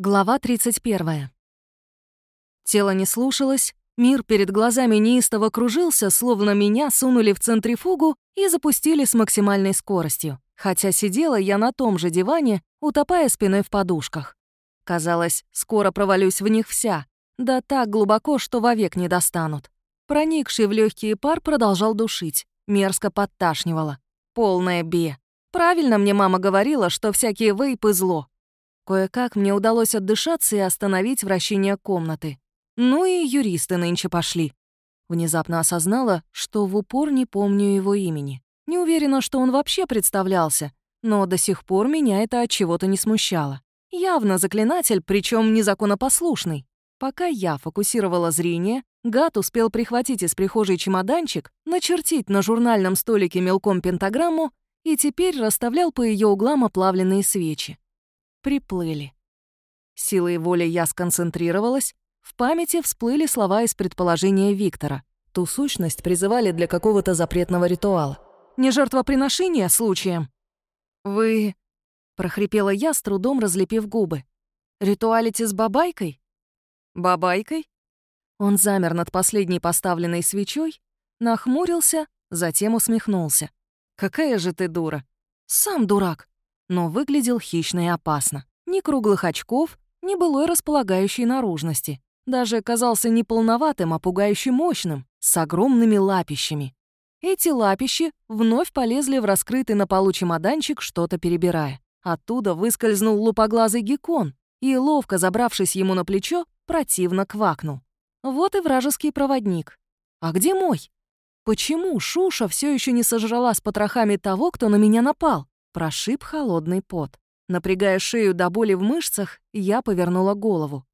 Глава 31. Тело не слушалось, мир перед глазами неистово кружился, словно меня сунули в центрифугу и запустили с максимальной скоростью, хотя сидела я на том же диване, утопая спиной в подушках. Казалось, скоро провалюсь в них вся, да так глубоко, что вовек не достанут. Проникший в легкий пар продолжал душить, мерзко подташнивало. Полное бе. Правильно мне мама говорила, что всякие вейпы — зло. Кое-как мне удалось отдышаться и остановить вращение комнаты. Ну и юристы нынче пошли. Внезапно осознала, что в упор не помню его имени. Не уверена, что он вообще представлялся, но до сих пор меня это от чего-то не смущало. Явно заклинатель, причем незаконопослушный. Пока я фокусировала зрение, гад успел прихватить из прихожей чемоданчик, начертить на журнальном столике мелком пентаграмму и теперь расставлял по ее углам оплавленные свечи приплыли. Силой воли я сконцентрировалась, в памяти всплыли слова из предположения Виктора. Ту сущность призывали для какого-то запретного ритуала. Не жертвоприношение случаем? «Вы...» — прохрипела я, с трудом разлепив губы. «Ритуалите с бабайкой?» «Бабайкой?» Он замер над последней поставленной свечой, нахмурился, затем усмехнулся. «Какая же ты дура!» «Сам дурак!» Но выглядел хищно и опасно. Ни круглых очков, ни былой располагающей наружности. Даже казался не полноватым, а пугающе мощным, с огромными лапищами. Эти лапищи вновь полезли в раскрытый на полу чемоданчик, что-то перебирая. Оттуда выскользнул лупоглазый геккон и, ловко забравшись ему на плечо, противно квакнул. Вот и вражеский проводник. А где мой? Почему Шуша все еще не сожрала с потрохами того, кто на меня напал? Прошиб холодный пот. Напрягая шею до боли в мышцах, я повернула голову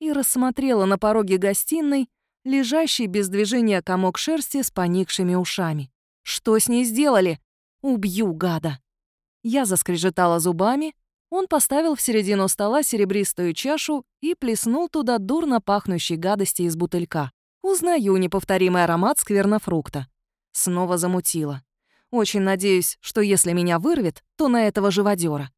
и рассмотрела на пороге гостиной лежащий без движения комок шерсти с поникшими ушами. Что с ней сделали? Убью гада. Я заскрежетала зубами, он поставил в середину стола серебристую чашу и плеснул туда дурно пахнущей гадости из бутылька. Узнаю неповторимый аромат сквернофрукта. Снова замутила. Очень надеюсь, что если меня вырвет, то на этого живодера.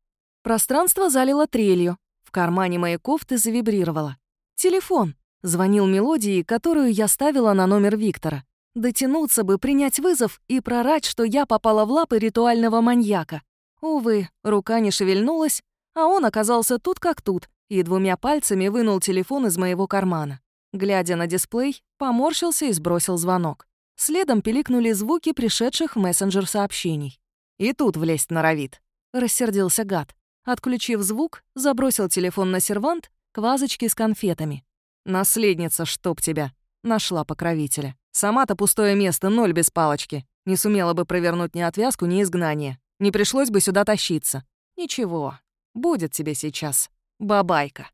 Пространство залило трелью. В кармане моей кофты завибрировало. Телефон. Звонил мелодии, которую я ставила на номер Виктора. Дотянуться бы, принять вызов и прорать, что я попала в лапы ритуального маньяка. Увы, рука не шевельнулась, а он оказался тут как тут и двумя пальцами вынул телефон из моего кармана. Глядя на дисплей, поморщился и сбросил звонок. Следом пиликнули звуки пришедших в мессенджер сообщений. «И тут влезть норовит», — рассердился гад. Отключив звук, забросил телефон на сервант к вазочке с конфетами. «Наследница, чтоб тебя!» Нашла покровителя. Сама-то пустое место, ноль без палочки. Не сумела бы провернуть ни отвязку, ни изгнание. Не пришлось бы сюда тащиться. Ничего, будет тебе сейчас. Бабайка.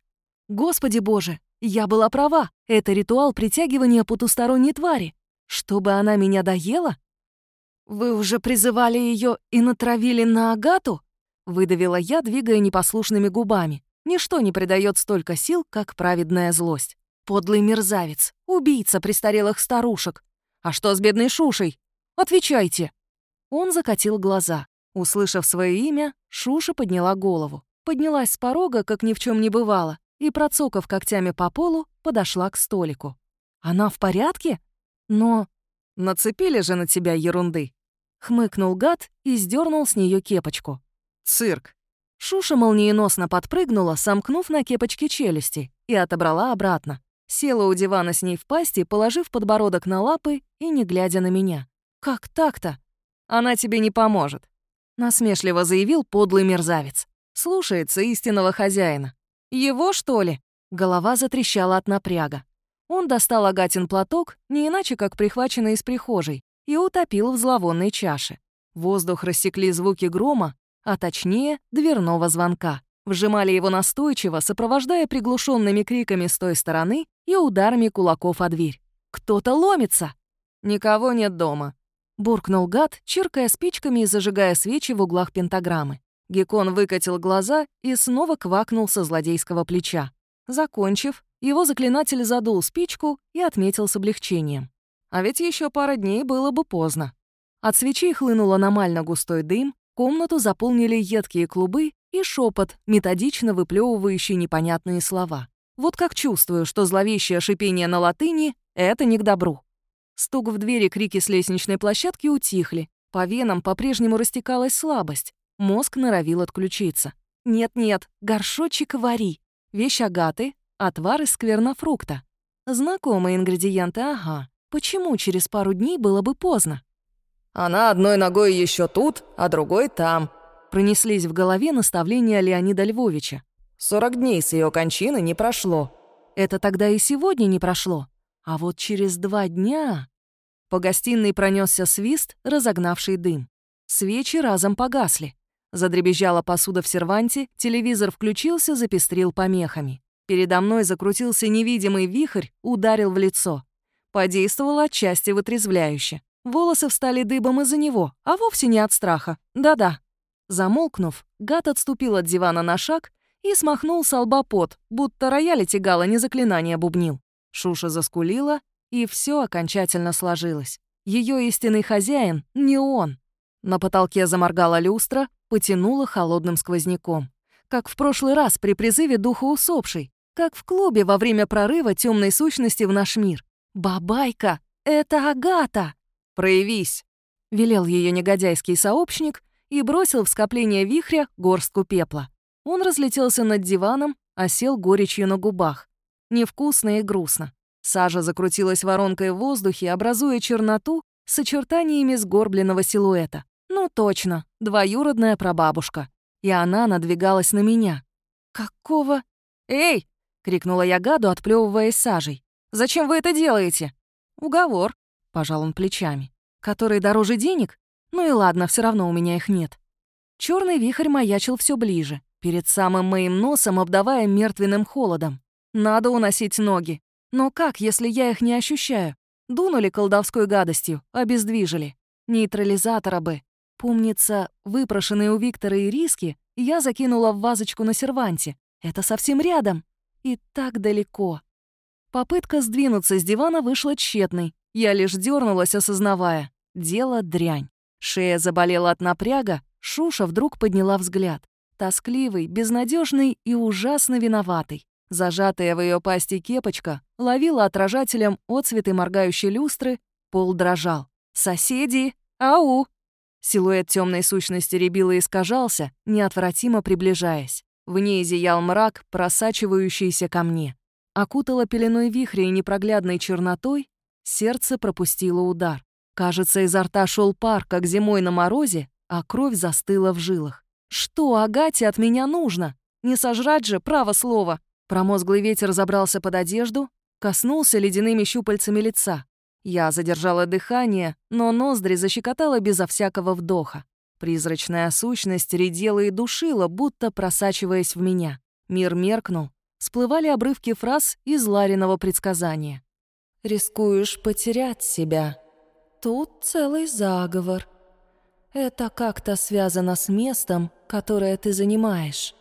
Господи боже, я была права. Это ритуал притягивания потусторонней твари. Чтобы она меня доела? Вы уже призывали ее и натравили на Агату? Выдавила я, двигая непослушными губами. Ничто не придает столько сил, как праведная злость. Подлый мерзавец, убийца престарелых старушек. А что с бедной Шушей? Отвечайте. Он закатил глаза. Услышав свое имя, Шуша подняла голову. Поднялась с порога, как ни в чем не бывало, и, процокав когтями по полу, подошла к столику. «Она в порядке?» Но нацепили же на тебя ерунды. Хмыкнул гад и сдернул с нее кепочку. Цирк. Шуша молниеносно подпрыгнула, сомкнув на кепочке челюсти, и отобрала обратно. Села у дивана с ней в пасти, положив подбородок на лапы и не глядя на меня. «Как так-то? Она тебе не поможет», — насмешливо заявил подлый мерзавец. Слушается истинного хозяина. «Его, что ли?» Голова затрещала от напряга. Он достал Агатин платок, не иначе как прихваченный из прихожей, и утопил в зловонной чаше. Воздух рассекли звуки грома, а точнее дверного звонка. Вжимали его настойчиво, сопровождая приглушенными криками с той стороны и ударами кулаков о дверь. «Кто-то ломится!» «Никого нет дома», — буркнул гад, чиркая спичками и зажигая свечи в углах пентаграммы. Геккон выкатил глаза и снова квакнул со злодейского плеча. Закончив, его заклинатель задул спичку и отметил с облегчением. А ведь еще пара дней было бы поздно. От свечей хлынул аномально густой дым, комнату заполнили едкие клубы и шепот, методично выплевывающий непонятные слова. Вот как чувствую, что зловещее шипение на латыни — это не к добру. Стук в двери, крики с лестничной площадки утихли. По венам по-прежнему растекалась слабость. Мозг норовил отключиться. Нет-нет, горшочек вари. Вещь агаты, отвар из сквернофрукта. Знакомые ингредиенты, ага. Почему через пару дней было бы поздно? «Она одной ногой еще тут, а другой там», пронеслись в голове наставления Леонида Львовича. «Сорок дней с ее кончины не прошло». Это тогда и сегодня не прошло. А вот через два дня... По гостиной пронесся свист, разогнавший дым. Свечи разом погасли. Задребезжала посуда в серванте, телевизор включился, запестрил помехами. Передо мной закрутился невидимый вихрь, ударил в лицо. Подействовал отчасти вытрезвляюще. Волосы встали дыбом из-за него, а вовсе не от страха. Да-да. Замолкнув, гад отступил от дивана на шаг и смахнул с лба пот, будто роялити Гала не заклинание бубнил. Шуша заскулила, и все окончательно сложилось. Ее истинный хозяин — не он. На потолке заморгала люстра, потянула холодным сквозняком. Как в прошлый раз при призыве духа усопшей, как в клубе во время прорыва темной сущности в наш мир. «Бабайка! Это Агата!» «Проявись!» — велел ее негодяйский сообщник и бросил в скопление вихря горстку пепла. Он разлетелся над диваном, осел горечью на губах. Невкусно и грустно. Сажа закрутилась воронкой в воздухе, образуя черноту с очертаниями сгорбленного силуэта. Ну точно, двоюродная прабабушка. И она надвигалась на меня. «Какого?» «Эй!» — крикнула я гаду, отплевываясь сажей. «Зачем вы это делаете?» «Уговор», — пожал он плечами. «Который дороже денег? Ну и ладно, все равно у меня их нет». Черный вихрь маячил все ближе, перед самым моим носом обдавая мертвенным холодом. Надо уносить ноги. Но как, если я их не ощущаю? Дунули колдовской гадостью, обездвижили. Нейтрализатора бы. Помнится, выпрошенные у Виктора и риски я закинула в вазочку на серванте. Это совсем рядом. И так далеко. Попытка сдвинуться с дивана вышла тщетной. Я лишь дернулась, осознавая. Дело дрянь. Шея заболела от напряга, Шуша вдруг подняла взгляд. Тоскливый, безнадежный и ужасно виноватый. Зажатая в ее пасти кепочка ловила отражателем отцветы моргающей люстры, пол дрожал. «Соседи! Ау!» Силуэт темной сущности рябил и искажался, неотвратимо приближаясь. В ней зиял мрак, просачивающийся ко мне. Окутала пеленой вихря и непроглядной чернотой, сердце пропустило удар. Кажется, изо рта шел пар, как зимой на морозе, а кровь застыла в жилах. Что Агате от меня нужно? Не сожрать же, право слово. Промозглый ветер забрался под одежду, коснулся ледяными щупальцами лица. Я задержала дыхание, но ноздри защекотала безо всякого вдоха. Призрачная сущность редела и душила, будто просачиваясь в меня. Мир меркнул. Всплывали обрывки фраз из Лариного предсказания. «Рискуешь потерять себя. Тут целый заговор. Это как-то связано с местом, которое ты занимаешь».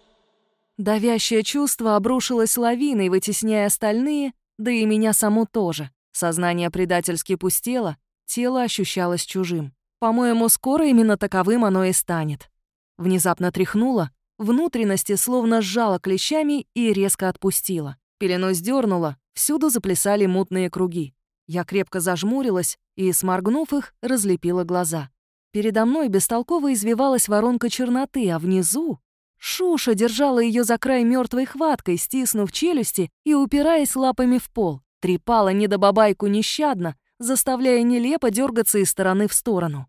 Давящее чувство обрушилось лавиной, вытесняя остальные, да и меня саму тоже. Сознание предательски пустело, тело ощущалось чужим. По-моему, скоро именно таковым оно и станет. Внезапно тряхнуло, внутренности словно сжало клещами и резко отпустило. Пелену сдернуло, всюду заплясали мутные круги. Я крепко зажмурилась и, сморгнув их, разлепила глаза. Передо мной бестолково извивалась воронка черноты, а внизу Шуша держала ее за край мертвой хваткой, стиснув челюсти и упираясь лапами в пол. Трепала недобабайку нещадно, заставляя нелепо дергаться из стороны в сторону.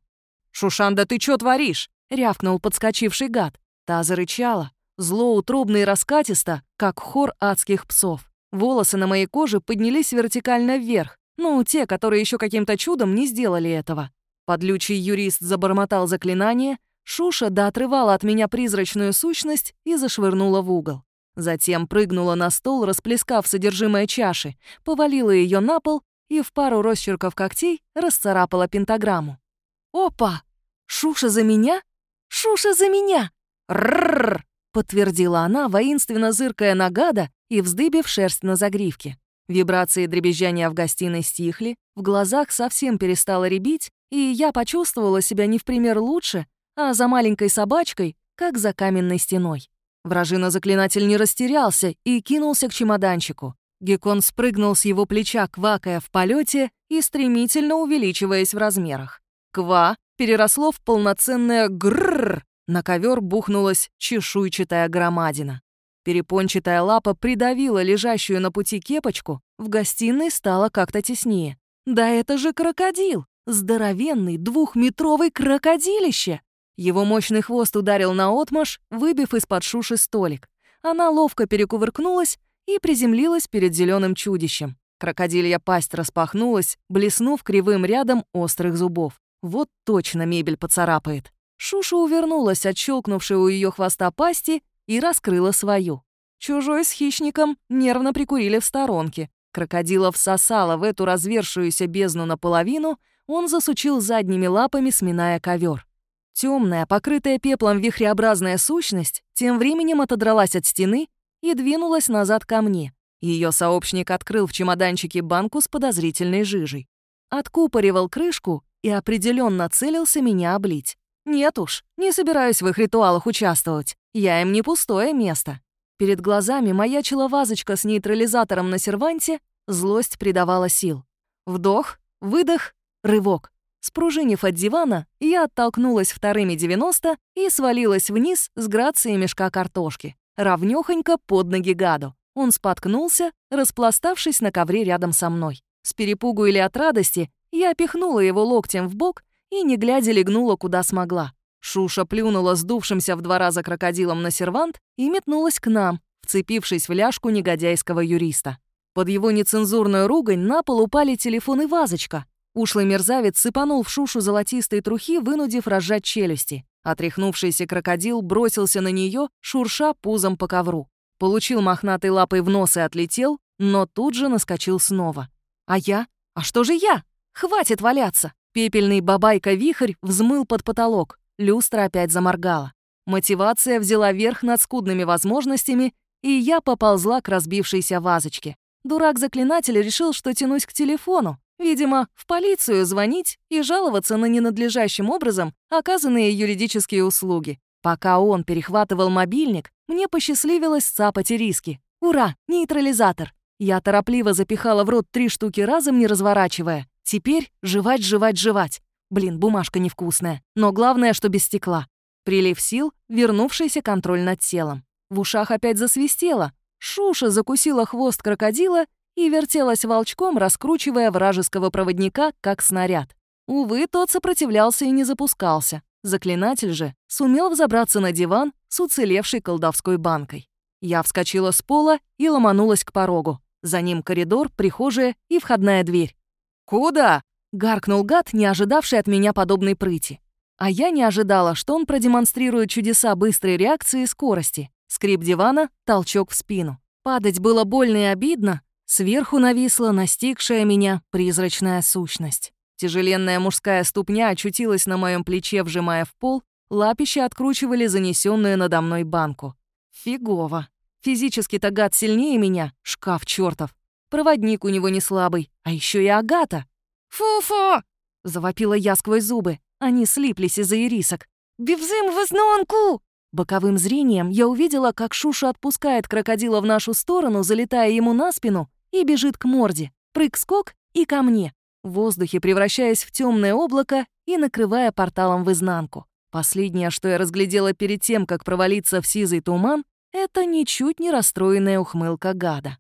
«Шушанда, ты чё творишь?» — рявкнул подскочивший гад. Та зарычала, зло утробно и раскатисто, как хор адских псов. Волосы на моей коже поднялись вертикально вверх, ну, те, которые еще каким-то чудом не сделали этого. Подлючий юрист забормотал заклинание, Шуша доотрывала от меня призрачную сущность и зашвырнула в угол. Затем прыгнула на стол, расплескав содержимое чаши, повалила ее на пол и в пару росчерков когтей расцарапала пентаграмму. «Опа! Шуша за меня? Шуша за меня!» «Ррррр!» — подтвердила она, воинственно зыркая на гада и вздыбив шерсть на загривке. Вибрации дребезжания в гостиной стихли, в глазах совсем перестало рябить, и я почувствовала себя не в пример лучше, а за маленькой собачкой, как за каменной стеной. Вражина-заклинатель не растерялся и кинулся к чемоданчику. Геккон спрыгнул с его плеча, квакая в полете и стремительно увеличиваясь в размерах. Ква переросло в полноценное грррр. На ковер бухнулась чешуйчатая громадина. Перепончатая лапа придавила лежащую на пути кепочку, в гостиной стало как-то теснее. Да это же крокодил! Здоровенный двухметровый крокодилище! Его мощный хвост ударил на отмаш, выбив из-под шуши столик. Она ловко перекувыркнулась и приземлилась перед зеленым чудищем. Крокодилья пасть распахнулась, блеснув кривым рядом острых зубов. Вот точно мебель поцарапает. Шуша увернулась от щелкнувшей у ее хвоста пасти и раскрыла свою. Чужой с хищником нервно прикурили в сторонке. Крокодила всосала в эту развершуюся бездну наполовину, он засучил задними лапами, сминая ковер. Темная, покрытая пеплом вихреобразная сущность тем временем отодралась от стены и двинулась назад ко мне. Ее сообщник открыл в чемоданчике банку с подозрительной жижей. Откупоривал крышку и определенно целился меня облить. Нет уж, не собираюсь в их ритуалах участвовать. Я им не пустое место. Перед глазами маячила вазочка с нейтрализатором на серванте, злость придавала сил. Вдох, выдох, рывок. Спружинив от дивана, я оттолкнулась вторыми 90 и свалилась вниз с грацией мешка картошки, равнёхонько под ноги гаду. Он споткнулся, распластавшись на ковре рядом со мной. С перепугу или от радости я пихнула его локтем в бок и, не глядя, легнула куда смогла. Шуша плюнула сдувшимся в два раза крокодилом на сервант и метнулась к нам, вцепившись в ляжку негодяйского юриста. Под его нецензурную ругань на пол упали телефон и вазочка, Ушлый мерзавец сыпанул в шушу золотистой трухи, вынудив разжать челюсти. Отряхнувшийся крокодил бросился на нее, шурша пузом по ковру. Получил мохнатой лапой в нос и отлетел, но тут же наскочил снова. А я? А что же я? Хватит валяться! Пепельный бабайка-вихрь взмыл под потолок. Люстра опять заморгала. Мотивация взяла верх над скудными возможностями, и я поползла к разбившейся вазочке. Дурак-заклинатель решил, что тянусь к телефону, Видимо, в полицию звонить и жаловаться на ненадлежащим образом оказанные юридические услуги. Пока он перехватывал мобильник, мне посчастливилось цапать риски. Ура, нейтрализатор! Я торопливо запихала в рот три штуки разом, не разворачивая. Теперь жевать, жевать, жевать. Блин, бумажка невкусная. Но главное, что без стекла. Прилив сил, вернувшийся контроль над телом. В ушах опять засвистело. Шуша закусила хвост крокодила и вертелась волчком, раскручивая вражеского проводника, как снаряд. Увы, тот сопротивлялся и не запускался. Заклинатель же сумел взобраться на диван с уцелевшей колдовской банкой. Я вскочила с пола и ломанулась к порогу. За ним коридор, прихожая и входная дверь. «Куда?» — гаркнул гад, не ожидавший от меня подобной прыти. А я не ожидала, что он продемонстрирует чудеса быстрой реакции и скорости. Скрип дивана, толчок в спину. Падать было больно и обидно, Сверху нависла настигшая меня призрачная сущность. Тяжеленная мужская ступня очутилась на моем плече, вжимая в пол, лапища откручивали занесенную надо мной банку. Фигово. Физически-то гад сильнее меня, шкаф чертов. Проводник у него не слабый, а еще и Агата. «Фу-фу!» — завопила я сквозь зубы. Они слиплись из-за ирисок. «Бевзым в изнанку!» Боковым зрением я увидела, как Шуша отпускает крокодила в нашу сторону, залетая ему на спину, и бежит к морде. Прыг-скок и ко мне. В воздухе превращаясь в темное облако и накрывая порталом в изнанку. Последнее, что я разглядела перед тем, как провалиться в сизый туман, это ничуть не расстроенная ухмылка гада.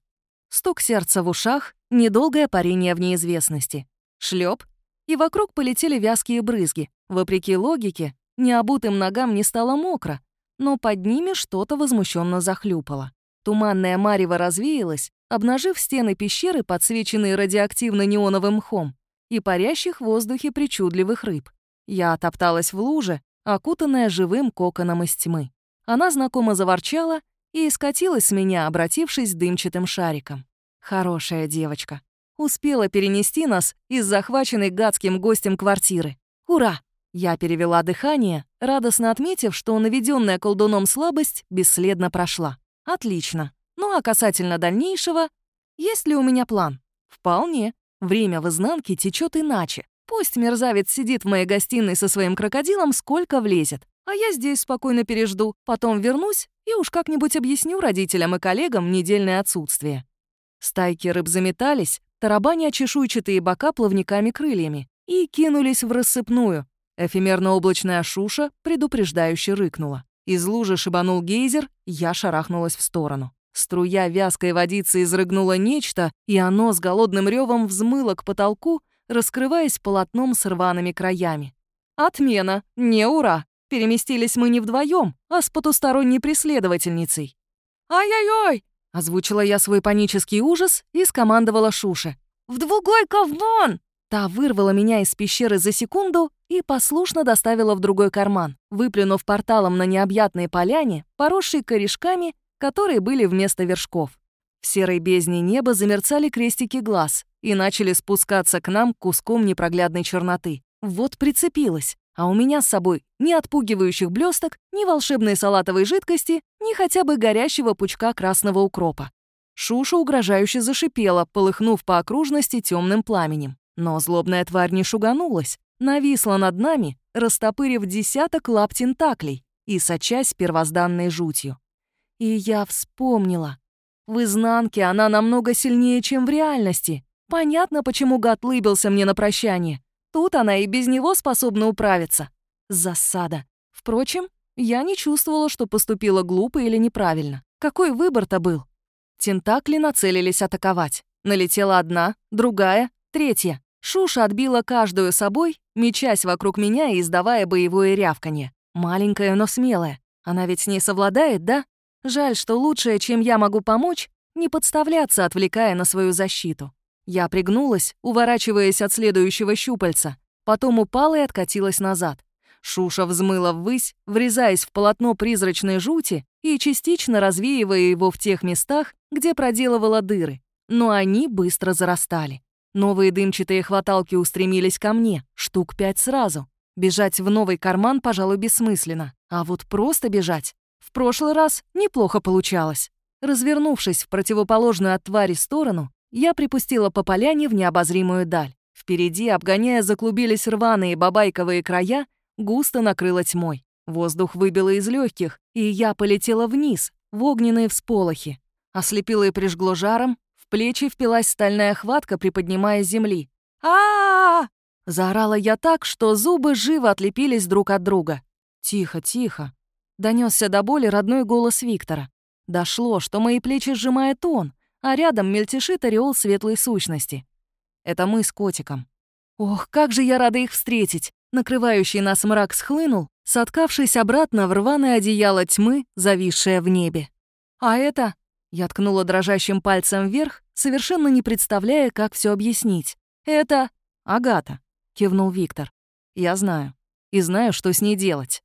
Стук сердца в ушах, недолгое парение в неизвестности. Шлеп, и вокруг полетели вязкие брызги. Вопреки логике, необутым ногам не стало мокро, но под ними что-то возмущенно захлюпало. Туманная марево развеялась, обнажив стены пещеры, подсвеченные радиоактивно-неоновым мхом, и парящих в воздухе причудливых рыб. Я топталась в луже, окутанная живым коконом из тьмы. Она знакомо заворчала и скатилась с меня, обратившись дымчатым шариком. Хорошая девочка. Успела перенести нас из захваченной гадским гостем квартиры. Ура! Я перевела дыхание, радостно отметив, что наведенная колдуном слабость бесследно прошла. Отлично. Ну а касательно дальнейшего, есть ли у меня план? Вполне. Время в изнанке течет иначе. Пусть мерзавец сидит в моей гостиной со своим крокодилом, сколько влезет. А я здесь спокойно пережду, потом вернусь и уж как-нибудь объясню родителям и коллегам недельное отсутствие. Стайки рыб заметались, тарабаня чешуйчатые бока плавниками-крыльями, и кинулись в рассыпную. Эфемерно-облачная шуша предупреждающе рыкнула. Из лужи шибанул гейзер, я шарахнулась в сторону. Струя вязкой водицы изрыгнула нечто, и оно с голодным ревом взмыло к потолку, раскрываясь полотном с рваными краями. Отмена, не ура! Переместились мы не вдвоем, а с потусторонней преследовательницей. «Ай-яй-яй!» — озвучила я свой панический ужас и скомандовала Шуше. «В другой ковмон!» Та вырвала меня из пещеры за секунду и послушно доставила в другой карман, выплюнув порталом на необъятные поляне, поросшие корешками, которые были вместо вершков. В серой бездне неба замерцали крестики глаз и начали спускаться к нам куском непроглядной черноты. Вот прицепилась. А у меня с собой ни отпугивающих блесток, ни волшебной салатовой жидкости, ни хотя бы горящего пучка красного укропа. Шуша угрожающе зашипела, полыхнув по окружности темным пламенем. Но злобная тварь не шуганулась, нависла над нами, растопырив десяток лап тентаклей и сочась первозданной жутью. И я вспомнила. В изнанке она намного сильнее, чем в реальности. Понятно, почему гад лыбился мне на прощание. Тут она и без него способна управиться. Засада. Впрочем, я не чувствовала, что поступила глупо или неправильно. Какой выбор-то был? Тентакли нацелились атаковать. Налетела одна, другая, третья. Шуша отбила каждую собой, мечась вокруг меня и издавая боевое рявканье. Маленькая, но смелая. Она ведь с ней совладает, да? Жаль, что лучшее, чем я могу помочь, не подставляться, отвлекая на свою защиту. Я пригнулась, уворачиваясь от следующего щупальца, потом упала и откатилась назад. Шуша взмыла ввысь, врезаясь в полотно призрачной жути и частично развеивая его в тех местах, где проделывала дыры. Но они быстро зарастали. Новые дымчатые хваталки устремились ко мне, штук пять сразу. Бежать в новый карман, пожалуй, бессмысленно. А вот просто бежать. В прошлый раз неплохо получалось. Развернувшись в противоположную от твари сторону, я припустила по поляне в необозримую даль. Впереди, обгоняя, заклубились рваные бабайковые края, густо накрыло тьмой. Воздух выбило из легких, и я полетела вниз, в огненные всполохи. Ослепило и прижгло жаром, плечи впилась стальная хватка, приподнимая земли. а, -а, Заорала я так, что зубы живо отлепились друг от друга. «Тихо, тихо!» Донесся до боли родной голос Виктора. Дошло, что мои плечи сжимает он, а рядом мельтешит ореол светлой сущности. Это мы с котиком. Ох, как же я рада их встретить! Накрывающий нас мрак схлынул, соткавшись обратно в рваное одеяло тьмы, зависшее в небе. А это я ткнула дрожащим пальцем вверх, совершенно не представляя, как все объяснить. «Это Агата», — кивнул Виктор. «Я знаю. И знаю, что с ней делать».